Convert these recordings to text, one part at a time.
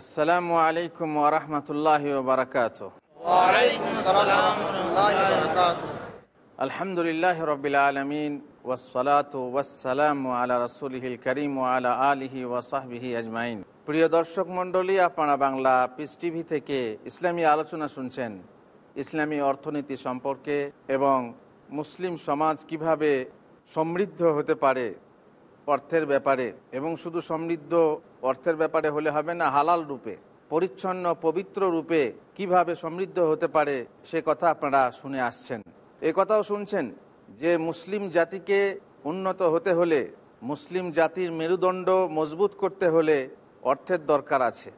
আসসালামু আলাইকুম ওরহমতুল্লাহ বারকাত আলহামদুলিল্লাহ রবিল আলমিন ওসলাত ওয়াসালাম আলা রসুলহিল করিম আলা আলিহি ওয়াসাহবিহি আজমাইন। প্রিয় দর্শক মণ্ডলী, আপনারা বাংলা পিস টিভি থেকে ইসলামী আলোচনা শুনছেন। ইসলামী অর্থনীতি সম্পর্কে এবং মুসলিম সমাজ কীভাবে সমৃদ্ধ হতে পারে অর্থের ব্যাপারে এবং শুধু সমৃদ্ধ অর্থের ব্যাপারে হলে হবে না হালাল রূপে, পরিচ্ছন্ন, পবিত্র রূপে কীভাবে সমৃদ্ধ হতে পারে সে কথা আপনারা শুনে আসছেন। এ কথাও শুনছেন যে মুসলিম জাতিকে উন্নত হতে হলে, মুসলিম জাতির মেরুদণ্ড মজবুত করতে হলে অর্থের দরকার আছে,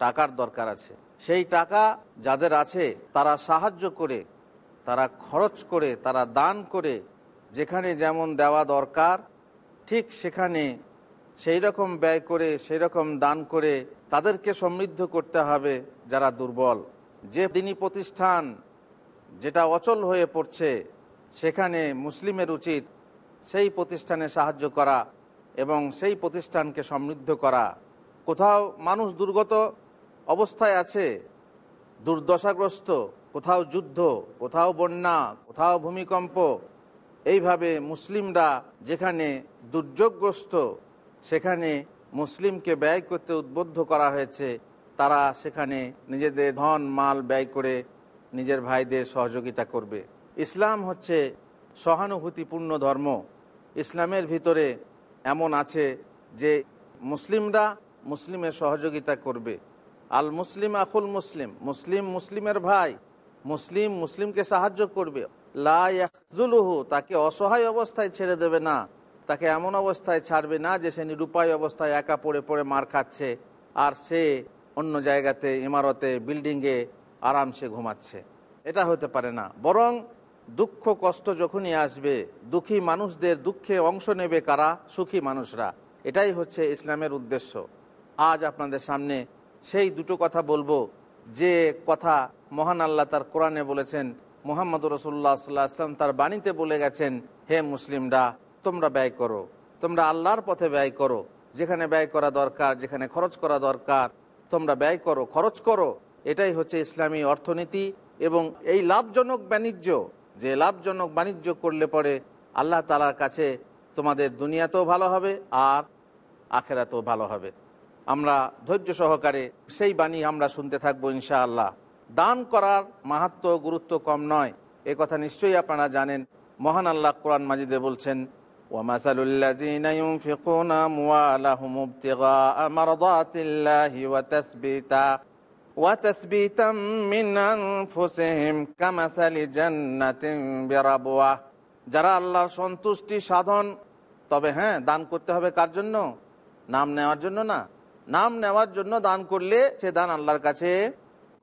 টাকার দরকার আছে। সেই টাকা যাদের আছে, তারা সাহায্য করে, তারা খরচ করে, তারা দান করে, যেখানে যেমন দেওয়া দরকার, ঠিক সেখানে সেই রকম ব্যয় করে, সেই রকম দান করে তাদেরকে সমৃদ্ধ করতে হবে যারা দুর্বল। যে দিনী প্রতিষ্ঠান যেটা অচল হয়ে পড়ছে, সেখানে মুসলিমের উচিত সেই প্রতিষ্ঠানে সাহায্য করা এবং সেই প্রতিষ্ঠানকে সমৃদ্ধ করা। কোথাও মানুষ দুর্গত অবস্থায় আছে, দুর্দশাগ্রস্ত, কোথাও যুদ্ধ, কোথাও বন্যা, কোথাও ভূমিকম্প। এইভাবে মুসলিমরা যেখানে দুর্যোগগ্রস্ত সেখানে মুসলিমকে ব্যয় করতে উদ্বুদ্ধ করা হয়েছে। তারা সেখানে নিজেদের ধন, মাল ব্যয় করে নিজের ভাইদের সহযোগিতা করবে। ইসলাম হচ্ছে সহানুভূতিপূর্ণ ধর্ম। ইসলামের ভিতরে এমন আছে যে মুসলিমরা মুসলিমের সহযোগিতা করবে। আল মুসলিম আকুল মুসলিম মুসলিম মুসলিমের ভাই, মুসলিম মুসলিমকে সাহায্য করবে। লাহু তাকে অসহায় অবস্থায় ছেড়ে দেবে না। তাকে এমন অবস্থায় ছাড়বে না যে সে নিরুপায় অবস্থায় একা পড়ে পড়ে মার খাচ্ছে, আর সে অন্য জায়গাতে, ইমারতে, বিল্ডিংয়ে আরামসে ঘুমাচ্ছে। এটা হতে পারে না। বরং দুঃখ, কষ্ট যখনই আসবে, দুঃখী মানুষদের দুঃখে অংশ নেবে কারা? সুখী মানুষরা। এটাই হচ্ছে ইসলামের উদ্দেশ্য। আজ আপনাদের সামনে সেই দুটো কথা বলব। যে কথা মহান আল্লাহ তার কোরআনে বলেছেন মোহাম্মদ রসুল্লাহ সাল্লাহ আসলাম তার বাণীতে বলে গেছেন, হে মুসলিমরা তোমরা ব্যয় করো। তোমরা আল্লাহর পথে ব্যয় করো। যেখানে ব্যয় করা দরকার, যেখানে খরচ করা দরকার, তোমরা ব্যয় করো, খরচ করো। এটাই হচ্ছে ইসলামী অর্থনীতি এবং এই লাভজনক বাণিজ্য। যে লাভজনক বাণিজ্য করলে পরে আল্লাহ তালার কাছে তোমাদের দুনিয়াতেও ভালো হবে আর আখেরাতেও ভালো হবে। আমরা ধৈর্য সহকারে সেই বাণী আমরা শুনতে থাকব ইনশাআল্লাহ। দান করার মাহাত্ম গুরুত্ব কম নয়। এ কথা নিশ্চয়ই আপনারা জানেন। মহান আল্লাহ কোরআন মাজিদে বলছেন ومثل الذين ينفقون أموالهم ابتغاء مرضات الله وتثبيتا وتثبيتا من أنفسهم كمثل جنة بربوة যারা আল্লাহর সন্তুষ্টি সাধন তবে হ্যাঁ দান করতে হবে কার জন্য নাম নেওয়ার জন্য না নাম নেওয়ার জন্য দান করলে সে দান আল্লাহর কাছে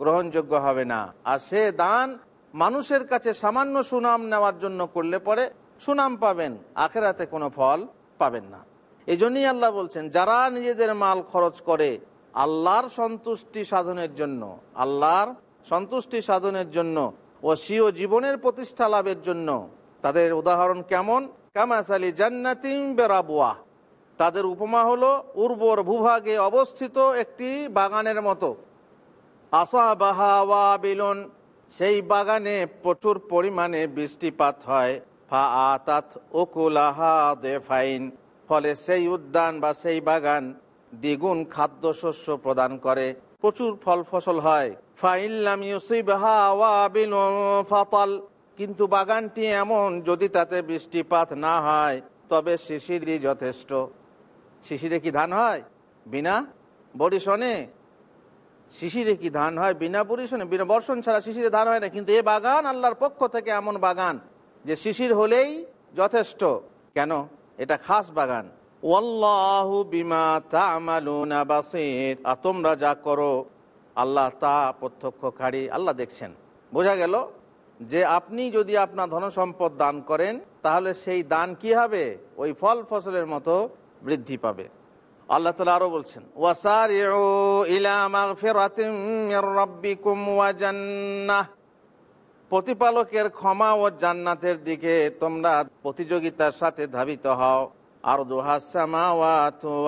গ্রহণযোগ্য হবে না আর সে দান মানুষের কাছে সামান্য সুনাম নেওয়ার জন্য করলে পরে সুনাম পাবেন, আখেরাতে কোনো ফল পাবেন না। এই জন্যই আল্লাহ বলছেন, যারা নিজেদের মাল খরচ করে আল্লাহর সন্তুষ্টি সাধনের জন্য, আল্লাহর সন্তুষ্টি সাধনের জন্য ও স্বীয় জীবনের প্রতিষ্ঠা লাভের জন্য, তাদের উদাহরণ কেমন? কামাসালি জান্নাতিম বেরাবুয়া। তাদের উপমা হলো উর্বর ভূভাগে অবস্থিত একটি বাগানের মতো। আসা বাহাওয়া বিলন সেই বাগানে প্রচুর পরিমাণে বৃষ্টিপাত হয়। ফা ফলে সেই উদ্যান বা সেই বাগান দ্বিগুণ খাদ্যশস্য প্রদান করে। প্রচুর ফল ফসল হয়। কিন্তু বাগানটি এমন, যদি তাতে বৃষ্টিপাত না হয়, তবে শিশিরই যথেষ্ট। শিশিরে কি ধান হয়? বিনা বরিশনে? শিশিরে কি ধান হয়? বিনা বরিশনে? বিনা বর্ষণ ছাড়া শিশিরে ধান হয় না। কিন্তু এ বাগান আল্লাহর পক্ষ থেকে এমন বাগান যে শিশির হলেই যথেষ্ট। কেন? এটা খাস বাগান। ওয়াল্লাহু বিমা তামালুনা আর তোমরা যা করো, আল্লাহ তা প্রত্যক্ষকারী আল্লাহ দেখছেন। বোঝা গেল? যে আপনি যদি আপনার ধনসম্পদ দান করেন, তাহলে সেই দান কি হবে? ওই ফল ফসলের মতো বৃদ্ধি পাবে। আল্লাহ তালা আরও বলছেন প্রতিপালকের ক্ষমা ও জান্নাতের দিকে তোমরা প্রতিযোগিতার সাথে ধাবিত হও। আর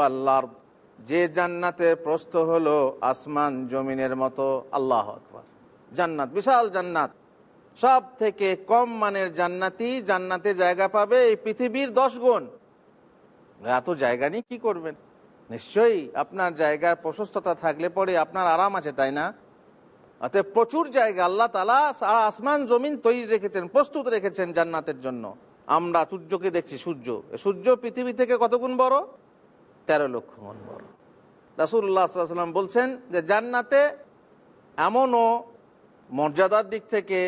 আল্লাহর যে জান্নাতের প্রস্থ হলো আসমান জমিনের মতো। আল্লাহ আকবর। জান্নাত, বিশাল জান্নাত। সব থেকে কম মানের জান্নাতি জান্নাতে জায়গা পাবে এই পৃথিবীর দশ গুণ। এত জায়গা নিয়ে কি করবেন? নিশ্চয়ই আপনার জায়গার প্রশস্ততা থাকলে পরে আপনার আরাম আছে, তাই না? অতএব প্রচুর জায়গা আল্লাহ তালা সারা আসমান জমিন তৈরি রেখেছেন, প্রস্তুত রেখেছেন জান্নাতের জন্য। আমরা সূর্যকে দেখছি, সূর্য। সূর্য পৃথিবী থেকে কত গুণ বড়? তেরো লক্ষ গুণ বড়। রাসুল্লাহ সাল্লাম বলছেন যে জান্নাতে এমনও মর্যাদার দিক থেকে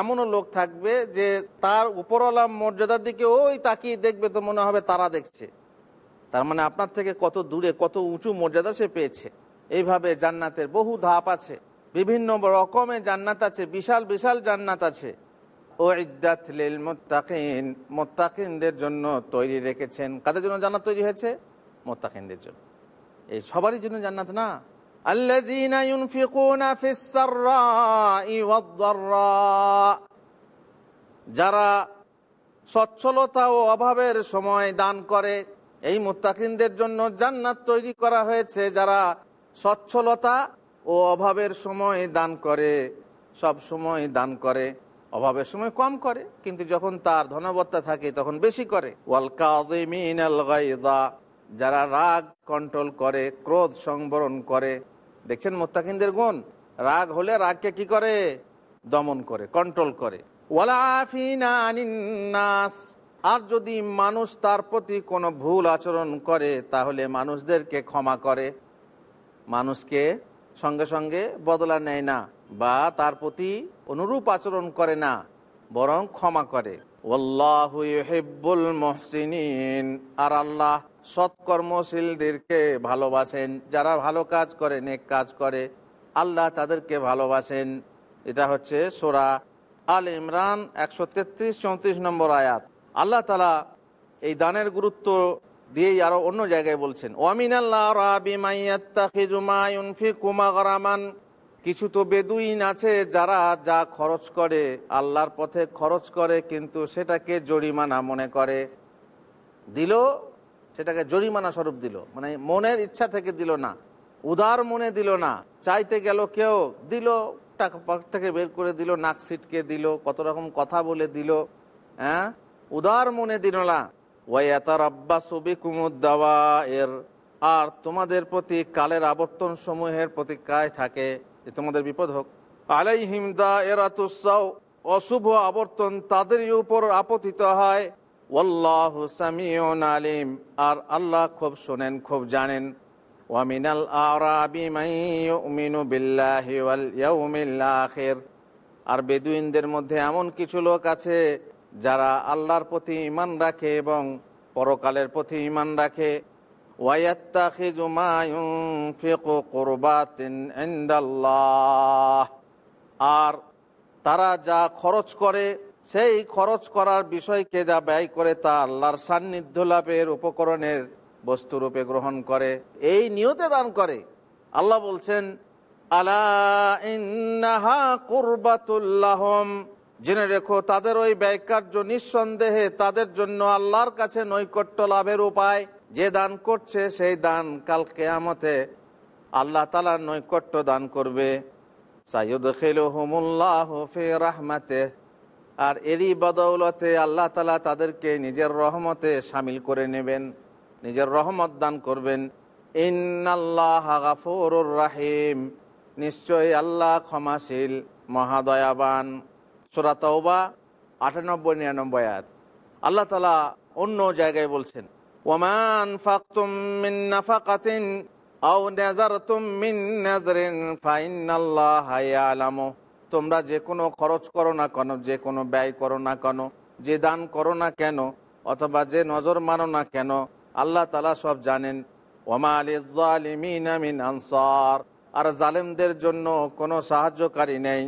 এমনও লোক থাকবে যে তার উপরওয়ালা মর্যাদার দিকে ওই তাকিয়ে দেখবে তো মনে হবে তারা দেখছে। তার মানে আপনার থেকে কত দূরে, কত উঁচু মর্যাদা সে পেয়েছে। এইভাবে জান্নাতের বহু ধাপ আছে। বিভিন্ন রকমের জান্নাত আছে বিশাল বিশাল জান্নাত আছে ও ইদ্দাত লিল মোত্তাকিন মোত্তাকিনদের জন্য তৈরি রেখেছেন কাদের জন্য জান্নাত তৈরি হয়েছে মোত্তাকিনদের জন্য এই সবারই জন্য জান্নাত না الذين ينفقون في السراء والضراء যারা সচ্ছলতা ও অভাবের সময় দান করে এই মুত্তাকিনদের জন্য জান্নাত তৈরি করা হয়েছে যারা সচ্ছলতা ও অভাবের সময় দান করে, সব সময় দান করে। অভাবের সময় কম করে, কিন্তু যখন তার ধনবত্তা থাকে তখন বেশি করে। যারা রাগ কন্ট্রোল করে, ক্রোধ সংবরণ করে। দেখছেন মোত্তাকিনদের গুণ? রাগ হলে রাগকে কি করে? দমন করে কন্ট্রোল করে। আর যদি মানুষ তার প্রতি কোনো ভুল আচরণ করে, তাহলে মানুষদেরকে ক্ষমা করে। মানুষকে সঙ্গে সঙ্গে বদলা নেয় না বা তার প্রতি অনুরূপ আচরণ করে না, বরং ক্ষমা করে। মহসিনিন। আর আল্লাহ সৎকর্মশীলদেরকে ভালোবাসেন। যারা ভালো কাজ করে, নেক কাজ করে, আল্লাহ তাদেরকে ভালোবাসেন। এটা হচ্ছে সোরা আল ইমরান একশো তেত্রিশ চৌত্রিশ নম্বর আয়াত। আল্লাহ তালা এই দানের গুরুত্ব দিয়েই আরও অন্য জায়গায় বলছেন ওয়ামিন আল্লাহ কিছু তো বেদুইন আছে যারা যা খরচ করে, আল্লাহর পথে খরচ করে, কিন্তু সেটাকে জরিমানা মনে করে। দিল, সেটাকে জরিমানা স্বরূপ দিল। মানে মনের ইচ্ছা থেকে দিল না, উদার মনে দিল না, চাইতে গেল কেউ, দিল, টাকা থেকে বের করে দিল, নাক সিটকে দিল, কত রকম কথা বলে দিল হ্যাঁ উদার মনে দিল না। এর আর তোমাদের প্রতি কালের আবর্তন সমূহের প্রতিজ্ঞায় থাকে যে তোমাদের বিপদ হোক। আলাই হিমদা এরাতুসাও অশুভ আবর্তন তাদেরই উপর আপতিত হয়। সামিউন আলিম, আর আল্লাহ খুব শোনেন, খুব জানেন। ওয়ামিনাল আর বেদুইনদের মধ্যে এমন কিছু লোক আছে যারা আল্লাহর প্রতি ইমান রাখে এবং পরকালের প্রতি ইমান রাখে আর তারা যা খরচ করে, সেই খরচ করার বিষয়কে যা ব্যয় করে তা আল্লাহর সান্নিধ্য লাভের উপকরণের বস্তুরূপে গ্রহণ করে, এই নিয়তে দান করে। আল্লাহ বলছেন, আলা ইন্নাহা কুরবাতুল্লাহম জেনে রেখো, তাদের ওই ব্যয়কার্য নিঃসন্দেহে তাদের জন্য আল্লাহর কাছে নৈকট্য লাভের উপায়। যে দান করছে, সেই দান কাল কেয়ামতে আল্লাহ তালার নৈকট্য দান করবে। রাহমাতে আর এরই বদৌলতে আল্লাহ তালা তাদেরকে নিজের রহমতে সামিল করে নেবেন, নিজের রহমত দান করবেন। ইন্নাল্লাহ রাহিম। নিশ্চয় আল্লাহ ক্ষমাশীল, মহাদয়াবান। সোরা তওবা, আটানব্বই, নিরানব্বই আয়াত। আল্লাহ তালা অন্য জায়গায় বলছেন ওমান ফাকতুম মিন নাফাকাতিন আও নাজারতুম মিন নাজরিন ফাইনাল্লাহ ইয়ালামু। তোমরা যে কোনো খরচ করো না কেন, যে কোনো ব্যয় করো না কেন, যে দান করো না কেন, অথবা যে নজর মানো না কেন, আল্লাহ তালা সব জানেন ওমা আলিমিন আনসার। আর জালেমদের জন্য কোনো সাহায্যকারী নেই।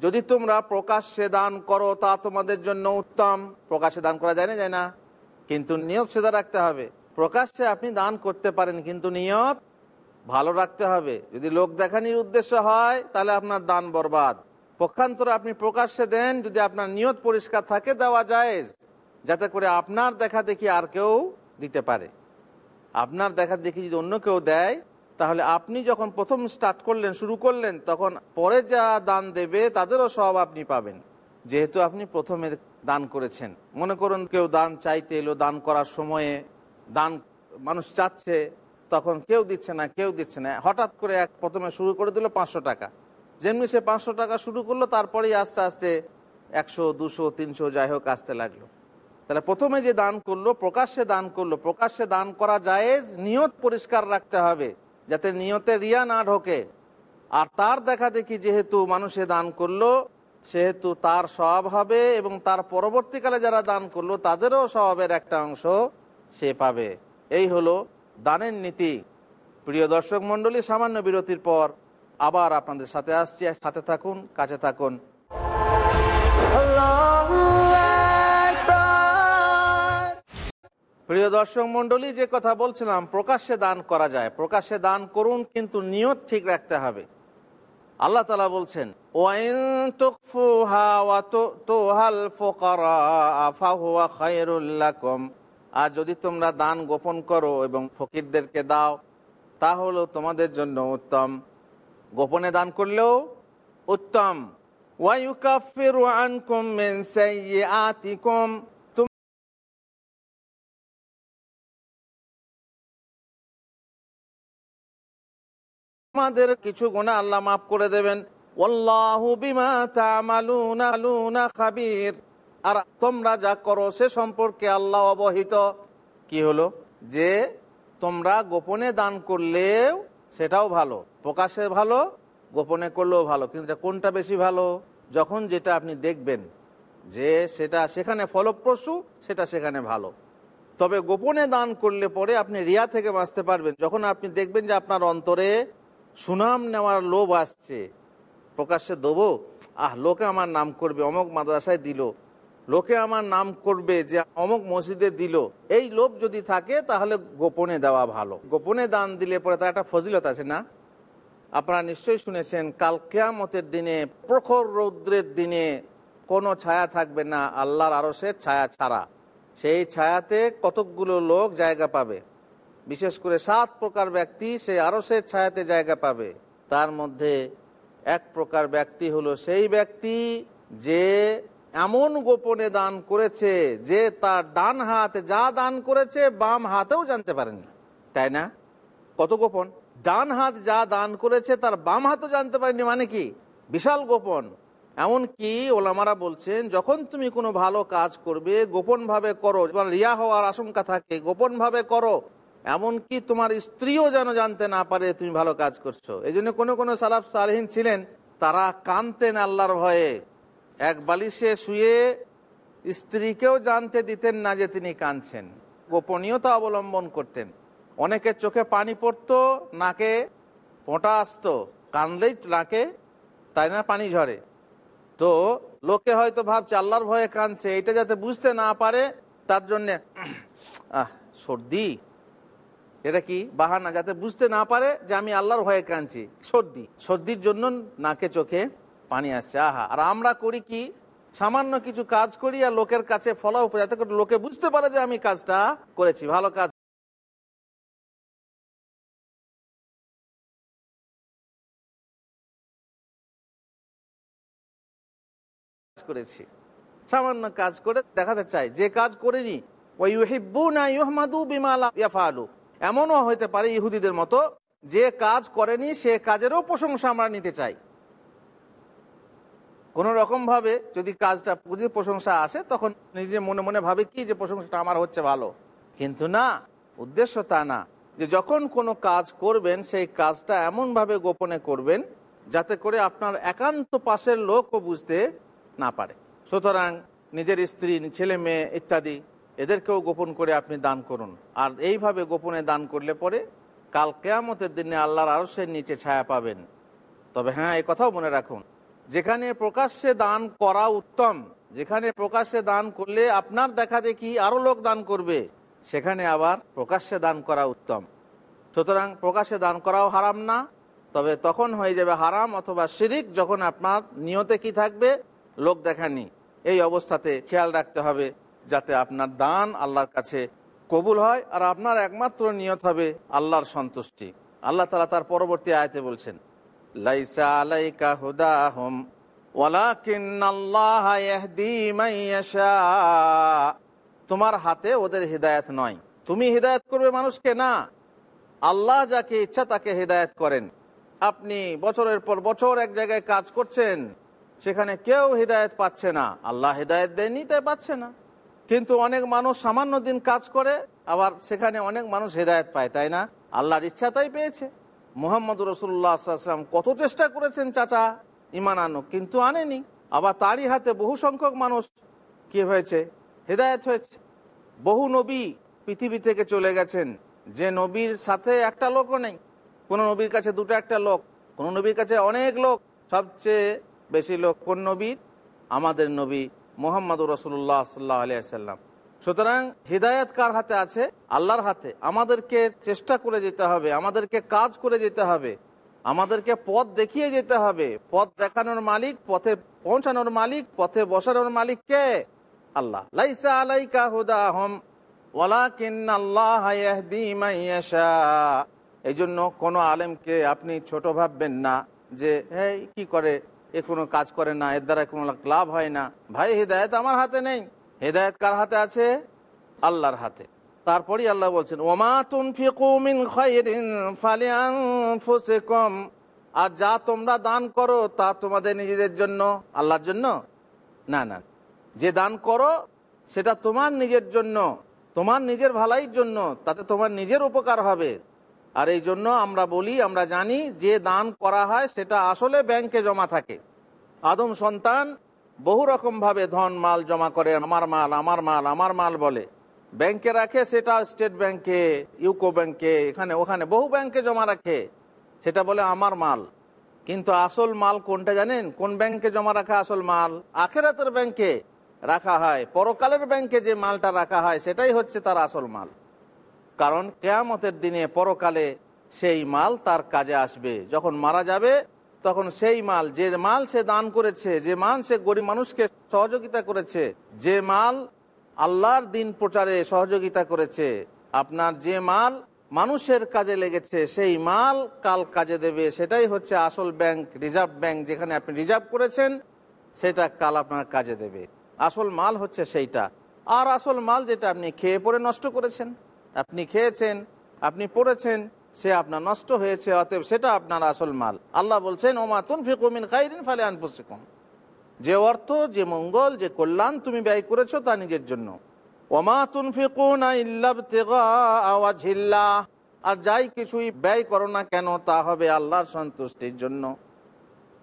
যদি তোমরা প্রকাশ্যে দান করো, তা তোমাদের জন্য উত্তম। প্রকাশ্যে দান করা যায় না যায় না। কিন্তু নিয়ত সেদা রাখতে হবে। প্রকাশ্যে আপনি দান করতে পারেন, কিন্তু নিয়ত ভালো রাখতে হবে। যদি লোক দেখানির উদ্দেশ্য হয়, তাহলে আপনার দান বরবাদ। পক্ষান্তরে আপনি প্রকাশ্যে দেন, যদি আপনার নিয়ত পরিষ্কার থাকে, দেওয়া যায় যাতে করে আপনার দেখা দেখি আর কেউ দিতে পারে। আপনার দেখা দেখি যদি অন্য কেউ দেয় তাহলে আপনি যখন প্রথম স্টার্ট করলেন, শুরু করলেন, তখন পরে যারা দান দেবে, তাদেরও সব আপনি পাবেন। যেহেতু আপনি প্রথমে দান করেছেন। মনে করুন কেউ দান চাইতে এলো, দান করার সময়ে দান মানুষ চাচ্ছে, তখন কেউ দিচ্ছে না, কেউ দিচ্ছে না। হঠাৎ করে এক প্রথমে শুরু করে দিল পাঁচশো টাকা। যেমনি সে পাঁচশো টাকা শুরু করল, তারপরেই আস্তে আস্তে একশো, দুশো, তিনশো যাই হোক আসতে লাগল। তাহলে প্রথমে যে দান করল, প্রকাশ্যে দান করল, প্রকাশ্যে দান করা যায় নিয়ত পরিষ্কার রাখতে হবে। যাতে নিয়তে রিয়া না ঢোকে। আর তার দেখা দেখি যেহেতু মানুষে দান করল, সেহেতু তার স্বভাব হবে এবং তার পরবর্তীকালে যারা দান করল, তাদেরও স্বভাবের একটা অংশ সে পাবে। এই হলো দানের নীতি। প্রিয় দর্শক মণ্ডলী, সামান্য বিরতির পর আবার আপনাদের সাথে আসছি। সাথে থাকুন, কাছে থাকুন। প্রিয় দর্শক মন্ডলী যে কথা বলছিলাম, প্রকাশ্যে দান করা যায়। প্রকাশ্যে দান করুন, কিন্তু নিয়ত ঠিক রাখতে হবে। আল্লাহ তালা বলছেন আর যদি তোমরা দান গোপন করো এবং ফকিরদেরকে দাও, তাহলেও তোমাদের জন্য উত্তম। গোপনে দান করলেও উত্তম। ওয়াইকাফির মিন তোমাদের কিছু গুণা আল্লাহ মাফ করে দেবেন। খাবির। আর তোমরা যা করো সে সম্পর্কে আল্লাহ অবহিত। কি হলো? যে তোমরা গোপনে দান করলেও সেটাও ভালো, প্রকাশে ভালো, গোপনে করলেও ভালো। কিন্তু কোনটা বেশি ভালো? যখন যেটা আপনি দেখবেন যে সেটা সেখানে ফলপ্রসূ, সেটা সেখানে ভালো। তবে গোপনে দান করলে পরে আপনি রিয়া থেকে বাঁচতে পারবেন। যখন আপনি দেখবেন যে আপনার অন্তরে সুনাম নেওয়ার লোভ আসছে। প্রকাশ্যে দেবো, আহ, লোকে আমার নাম করবে। অমক মাদ্রাসায় দিল, লোকে আমার নাম করবে যে অমক মসজিদে দিল। এই লোভ যদি থাকে, তাহলে গোপনে দেওয়া ভালো। গোপনে দান দিলে পরে তার একটা ফজিলত আছে না? আপনারা নিশ্চয়ই শুনেছেন, কাল কেয়ামতের দিনে, প্রখর রৌদ্রের দিনে কোনো ছায়া থাকবে না, আল্লাহর আরসের ছায়া ছাড়া। সেই ছায়াতে কতকগুলো লোক জায়গা পাবে। বিশেষ করে সাত প্রকার ব্যক্তি সেই আরসের ছায়াতে জায়গা পাবে। তার মধ্যে এক প্রকার ব্যক্তি হলো সেই ব্যক্তি যে এমন গোপনে দান করেছে যে তার ডান হাত যা দান করেছে বাম হাতেও জানতে পারেনি। তাই না? কত গোপন? ডান হাত যা দান করেছে তার বাম হাতও জানতে পারেনি মানে কি? বিশাল গোপন। এমন কি ওলামারা বলছেন, যখন তুমি কোনো ভালো কাজ করবে, গোপনভাবে করো। রিয়া হওয়ার আশঙ্কা থাকে, গোপনভাবে করো। এমনকি তোমার স্ত্রীও যেন জানতে না পারে তুমি ভালো কাজ করছ। এই জন্য কোনো কোনো সালাফ সালহীন ছিলেন, তারা কানতেন আল্লাহর ভয়ে। এক বালিশে শুয়ে স্ত্রীকেও জানতে দিতেন না যে তিনি কাঁদছেন। গোপনীয়তা অবলম্বন করতেন। অনেকের চোখে পানি পড়তো, নাকে পোঁটা আসতো, কানলেই নাকে তাই না পানি ঝরে। তো লোকে হয়তো ভাবছে, আল্লাহর ভয়ে কাঁদছে এটা যাতে বুঝতে না পারে, তার জন্যে, আহ, সর্দি এটা কি বাহানা? যাতে বুঝতে না পারে যে আমি আল্লাহর ভয়ে কাঁদছি। সর্দি। সর্দির জন্য নাকে চোখে পানি আসছে। আহা! আর আমরা করি কি? সামান্য কিছু কাজ করি আর লোকের কাছে ফলাও যাতে করে লোকে বুঝতে পারে যে আমি কাজটা করেছি। ভালো কাজ। করেছি। সামান্য কাজ করে দেখাতে চাই। যে কাজ করিনি ওই ইউহিব্বু না বিমালা ইয়াফালু এমনও হইতে পারে ইহুদিদের মতো, যে কাজ করেনি, সে কাজেরও প্রশংসা আমরা নিতে চাই। কোনো রকমভাবে যদি কাজটা যদি প্রশংসা আসে, তখন নিজে মনে মনে ভাবে কি যে প্রশংসাটা আমার হচ্ছে ভালো। কিন্তু না, উদ্দেশ্য তা না যে যখন কোনো কাজ করবেন, সেই কাজটা এমনভাবে গোপনে করবেন, যাতে করে আপনার একান্ত পাশের লোকও বুঝতে না পারে। সুতরাং নিজের স্ত্রী, ছেলে, মেয়ে ইত্যাদি এদেরকেও গোপন করে আপনি দান করুন। আর এইভাবে গোপনে দান করলে পরে কাল কেয়ামতের দিনে আল্লাহর আরসের নিচে ছায়া পাবেন। তবে হ্যাঁ এই কথাও মনে রাখুন, যেখানে প্রকাশ্যে দান করা উত্তম, যেখানে প্রকাশ্যে দান করলে আপনার দেখা দেখি আরও লোক দান করবে, সেখানে আবার প্রকাশ্যে দান করা উত্তম। সুতরাং প্রকাশ্যে দান করাও হারাম না, তবে তখন হয়ে যাবে হারাম অথবা শিরিক যখন আপনার নিয়তে কি থাকবে, লোক দেখানি এই অবস্থাতে খেয়াল রাখতে হবে। যাতে আপনার দান আল্লাহর কাছে কবুল হয় আর আপনার একমাত্র নিয়ত হবে আল্লাহর সন্তুষ্টি। আল্লাহ তালা তার পরবর্তী আয়তে বলছেন, লাইসা আলাইকা তোমার হাতে ওদের হৃদায়ত নয়। তুমি হৃদায়ত করবে মানুষকে না। আল্লাহ যাকে ইচ্ছা তাকে হৃদায়ত করেন। আপনি বছরের পর বছর এক জায়গায় কাজ করছেন, সেখানে কেউ হৃদায়ত পাচ্ছে না। আল্লাহ হৃদায়ত দেয়নি তাই পাচ্ছে না। কিন্তু অনেক মানুষ সামান্য দিন কাজ করে, আবার সেখানে অনেক মানুষ হেদায়ত পায়, তাই না? আল্লাহর ইচ্ছা তাই পেয়েছে। মোহাম্মদ রসুল্লাহাম কত চেষ্টা করেছেন, চাচা? ইমান আনো কিন্তু আনেনি। আবার তারই হাতে বহু সংখ্যক মানুষ কি হয়েছে? হৃদায়ত হয়েছে। বহু নবী পৃথিবী থেকে চলে গেছেন। যে নবীর সাথে একটা লোকও নেই। কোনো নবীর কাছে দুটো একটা লোক, কোনো নবীর কাছে অনেক লোক। সবচেয়ে বেশি লোক কোন নবীর? আমাদের নবী মোহাম্মদ রসুল্লাহ সাল্লাহ আলিয়াল্লাম সুতরাং হৃদায়ত কার হাতে আছে? আল্লাহর হাতে। আমাদেরকে চেষ্টা করে যেতে হবে, আমাদেরকে কাজ করে যেতে হবে, আমাদেরকে পথ দেখিয়ে যেতে হবে। পথ দেখানোর মালিক, পথে পৌঁছানোর মালিক, পথে বসানোর মালিক কে? আল্লাহ। এই জন্য কোনো আলেমকে আপনি ছোট ভাববেন না যে এই কি করে এ কোনো কাজ করে না, এর দ্বারা কোনো লাভ হয় না। ভাই, হৃদায়ত আমার হাতে নেই। হৃদায়ত কার হাতে আছে? আল্লাহর হাতে। তারপরই আল্লাহ বলছেন, ওমা খাইরিন ফালিআনফুসিকুম। আর যা তোমরা দান করো তা তোমাদের নিজেদের জন্য, আল্লাহর জন্য? না না। যে দান করো, সেটা তোমার নিজের জন্য, তোমার নিজের ভালাইয়ের জন্য, তাতে তোমার নিজের উপকার হবে। আর এই জন্য আমরা বলি, আমরা জানি যে দান করা হয় সেটা আসলে ব্যাংকে জমা থাকে। আদম সন্তান বহু রকম ভাবে ধন, মাল জমা করে, আমার মাল আমার মাল আমার মাল বলে। ব্যাংকে রাখে, সেটা স্টেট ব্যাংকে, ইউকো ব্যাংকে, এখানে, ওখানে বহু ব্যাংকে জমা রাখে। সেটা বলে আমার মাল। কিন্তু আসল মাল কোনটা জানেন? কোন ব্যাংকে জমা রাখা আসল মাল? আখেরাতের ব্যাংকে রাখা হয়। পরকালের ব্যাংকে যে মালটা রাখা হয়, সেটাই হচ্ছে তার আসল মাল। কারণ কেয়ামতের দিনে পরকালে সেই মাল তার কাজে আসবে। যখন মারা যাবে, তখন সেই মাল, যে মাল সে দান করেছে, যে মাল সে গরিব মানুষকে সহযোগিতা করেছে, যে মাল আল্লাহর দিন প্রচারে সহযোগিতা করেছে, আপনার যে মাল মানুষের কাজে লেগেছে, সেই মাল কাল কাজে দেবে, সেটাই হচ্ছে আসল ব্যাংক, রিজার্ভ ব্যাংক যেখানে আপনি রিজার্ভ করেছেন, সেটা কাল আপনার কাজে দেবে। আসল মাল হচ্ছে সেইটা। আর আসল মাল যেটা আপনি খেয়ে পরে নষ্ট করেছেন। আপনি খেয়েছেন, আপনি পড়েছেন, সে আপনার নষ্ট হয়েছে, অতএব সেটা আপনার আসল মাল। আল্লাহ বলছেন, ওমা তুন ফিকুমিন খাইরিন ফালে আনপুসিকুম যে অর্থ, যে মঙ্গল, যে কল্যাণ তুমি ব্যয় করেছ তা নিজের জন্য। ওমা তুন ফিকুনা আর যাই কিছুই ব্যয় করো না কেন, তা হবে আল্লাহর সন্তুষ্টির জন্য।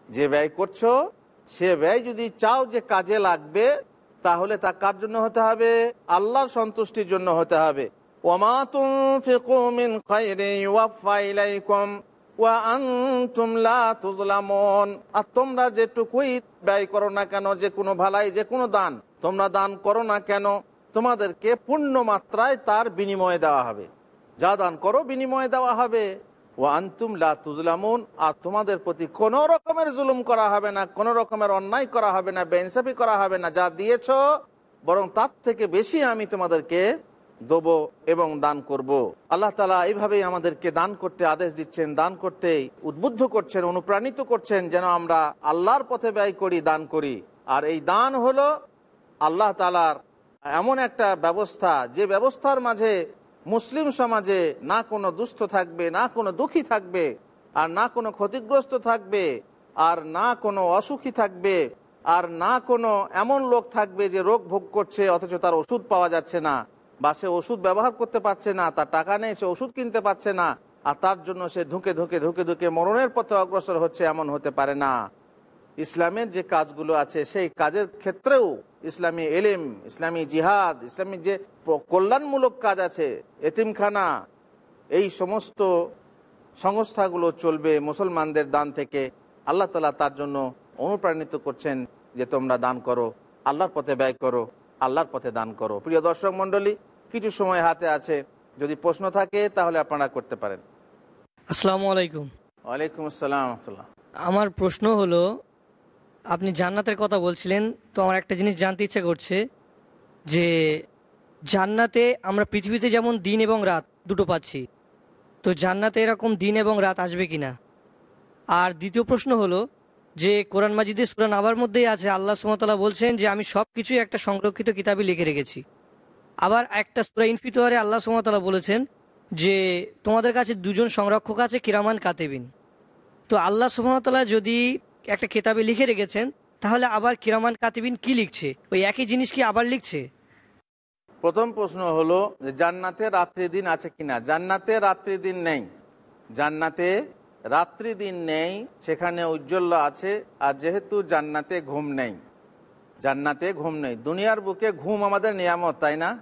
যে ব্যয় করছ, সে ব্যয় যদি চাও যে কাজে লাগবে, তাহলে তা কার জন্য হতে হবে? আল্লাহর সন্তুষ্টির জন্য হতে হবে। ওমা মিন লা আর তোমরা যেটুকুই ব্যয় করো না কেন, যে কোনো ভালাই, যে কোনো দান, তোমরা দান করো না কেন, তোমাদেরকে পূর্ণ মাত্রায় তার বিনিময় দেওয়া হবে। যা দান করো বিনিময় দেওয়া হবে। ও আন্তুম লা তুজলামুন আর তোমাদের প্রতি কোনো রকমের জুলুম করা হবে না, কোনো রকমের অন্যায় করা হবে না, বেইনসাফি করা হবে না, যা দিয়েছ, বরং তার থেকে বেশি আমি তোমাদেরকে দেবো এবং দান করব। আল্লাহ তালা এইভাবেই আমাদেরকে দান করতে আদেশ দিচ্ছেন, দান করতে উদ্বুদ্ধ করছেন, অনুপ্রাণিত করছেন যেন আমরা আল্লাহর পথে ব্যয় করি, দান করি আর এই দান হলো আল্লাহ তালার এমন একটা ব্যবস্থা, যে ব্যবস্থার মাঝে মুসলিম সমাজে না কোনো দুস্থ থাকবে, না কোনো দুঃখী থাকবে, আর না কোনো ক্ষতিগ্রস্ত থাকবে, আর না কোনো অসুখী থাকবে, আর না কোনো এমন লোক থাকবে যে রোগ ভোগ করছে, অথচ তার ওষুধ পাওয়া যাচ্ছে না বা সে ওষুধ ব্যবহার করতে পারছে না, তার টাকা নেই, সে ওষুধ কিনতে পারছে না, আর তার জন্য সে ধুকে ধুকে ধুকে ধুকে মরণের পথে অগ্রসর হচ্ছে এমন হতে পারে না। ইসলামের যে কাজগুলো আছে, সেই কাজের ক্ষেত্রেও ইসলামী এলিম, ইসলামী জিহাদ, ইসলামী যে কল্যাণমূলক কাজ আছে, এতিমখানা, এই সমস্ত সংস্থাগুলো চলবে মুসলমানদের দান থেকে। আল্লাহ তালা তার জন্য অনুপ্রাণিত করছেন যে তোমরা দান করো, আল্লাহর পথে ব্যয় করো। আল্লাহর পথে দান করো। প্রিয় দর্শক মন্ডলী কিছু সময় হাতে আছে। যদি প্রশ্ন থাকে তাহলে আপনারা করতে পারেন। আসসালামু আলাইকুম। ওয়ালাইকুম আসসালাম রহমতুল্লাহ। আমার প্রশ্ন হলো আপনি জান্নাতের কথা বলছিলেন তো আমার একটা জিনিস জানতে ইচ্ছে করছে যে জান্নাতে আমরা পৃথিবীতে যেমন দিন এবং রাত দুটো পাচ্ছি তো জান্নাতে এরকম দিন এবং রাত আসবে কিনা? আর দ্বিতীয় প্রশ্ন হলো যে কোরআন মাজিদের সুরান আবার মধ্যেই আছে, আল্লাহ সুমতলা বলছেন যে আমি সব কিছুই একটা সংরক্ষিত কিতাবে লিখে রেখেছি। আবার একটা সুরা ইনফিতোয়ারে আল্লাহ সুমতলা বলেছেন যে তোমাদের কাছে দুজন সংরক্ষক আছে, কিরামান কাতেবিন। তো আল্লাহ সুমতলা যদি একটা কেতাবে লিখে রেখেছেন, তাহলে আবার কিরামান কাতিবিন কি লিখছে? ওই একই জিনিস কি আবার লিখছে? প্রথম প্রশ্ন হলো জান্নাতে রাত্রি দিন আছে কিনা? জান্নাতে রাত্রি দিন নেই। জান্নাতে রাত্রি দিন নেই, সেখানে উজ্জ্বল্য আছে, আর যেহেতু জান্নাতে ঘুম নেই। জান্নাতে ঘুম নেই। দুনিয়ার বুকে ঘুম আমাদের নিয়ামত, তাই না?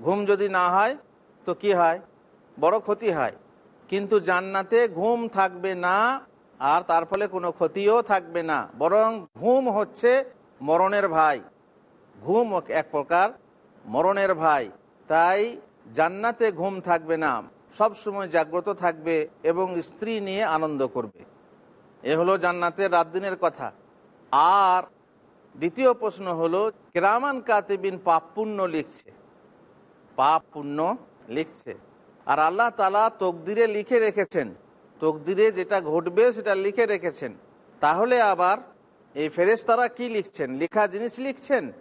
ঘুম যদি না হয়, তো কি হয়? বড় ক্ষতি হয়। কিন্তু জান্নাতে ঘুম থাকবে না, আর তার ফলে কোনো ক্ষতিও থাকবে না। বরং ঘুম হচ্ছে মরণের ভাই। ঘুম এক প্রকার মরণের ভাই। তাই জান্নাতে ঘুম থাকবে না। সব সময় জাগ্রত থাকবে এবং স্ত্রী নিয়ে আনন্দ করবে। এ হলো জান্নাতের রাত দিনের কথা। আর দ্বিতীয় প্রশ্ন হলো, কেরামান কাতিবিন পাপ পুণ্য লিখছে। পাপ পুণ্য লিখছে। আর আল্লাহ তালা তকদিরে লিখে রেখেছেন। তকদিরে যেটা ঘটবে সেটা লিখে রেখেছেন। তাহলে আবার এই ফেরেশতারা কি লিখছেন? লেখা জিনিস লিখছেন?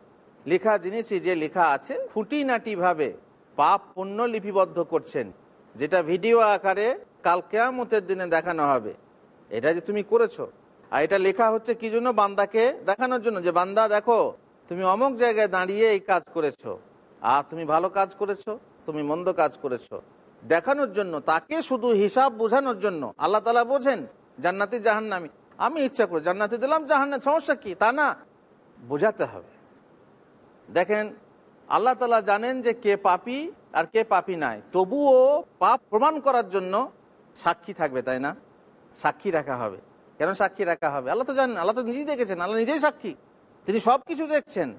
লেখা জিনিসই যে লেখা আছে খুঁটিনাটিভাবে পাপ পুণ্য লিপিবদ্ধ করছেন। যেটা ভিডিও আকারে কাল কেয়ামতের দিনে দেখানো হবে। এটা যে তুমি করেছ। আর এটা লেখা হচ্ছে কি জন্য বান্দাকে দেখানোর জন্য? যে বান্দা, দেখো, তুমি অমুক জায়গায় দাঁড়িয়ে এই কাজ করেছ। আর তুমি ভালো কাজ করেছ, তুমি মন্দ কাজ করেছ। দেখানোর জন্য, তাকে শুধু হিসাব বোঝানোর জন্য। আল্লাহ তালা বোঝেন, জান্নাতি জাহান্নামি। আমি ইচ্ছা করি জান্নাতি দিলাম জাহান্নাম সমস্যা কি? তা না, বোঝাতে হবে। দেখেন, আল্লাহ তালা জানেন যে কে পাপি আর কে পাপি নাই। তবুও পাপ প্রমাণ করার জন্য সাক্ষী থাকবে, তাই না? সাক্ষী রাখা হবে। কেন সাক্ষী রাখা হবে? আল্লাহ তো জানেন, আল্লাহ তো নিজেই দেখেছেন, আল্লাহ নিজেই সাক্ষী। তিনি সব কিছু দেখছেন।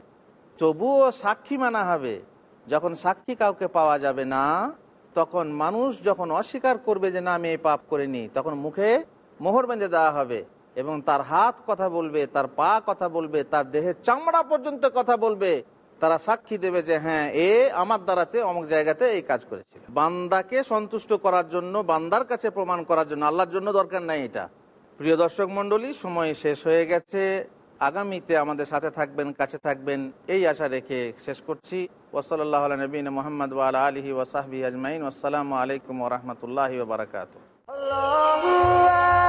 তবুও সাক্ষী মানা হবে। যখন সাক্ষী কাউকে পাওয়া যাবে না, তখন মানুষ যখন অস্বীকার করবে যে, না, আমি এই পাপ করিনি, তখন মুখে মোহর বেঁধে দেওয়া হবে এবং তার হাত কথা বলবে, তার পা কথা বলবে, তার দেহের চামড়া পর্যন্ত কথা বলবে। তারা সাক্ষী দেবে যে হ্যাঁ এ আমার দ্বারাতে অমুক জায়গাতে এই কাজ করেছিল। বান্দাকে সন্তুষ্ট করার জন্য, বান্দার কাছে প্রমাণ করার জন্য, আল্লাহর জন্য দরকার নাই এটা। প্রিয় দর্শক মন্ডলী সময় শেষ হয়ে গেছে। আগামীতে আমাদের সাথে থাকবেন, কাছে থাকবেন, এই আশা রেখে শেষ করছি। ওসলাল্লাহ নবীন মোহাম্মদ ওয়াল আলহি ওসাহবি আজমাইন। আসসালামু আলাইকুম রহমতুল্লাহি বারকাত Allah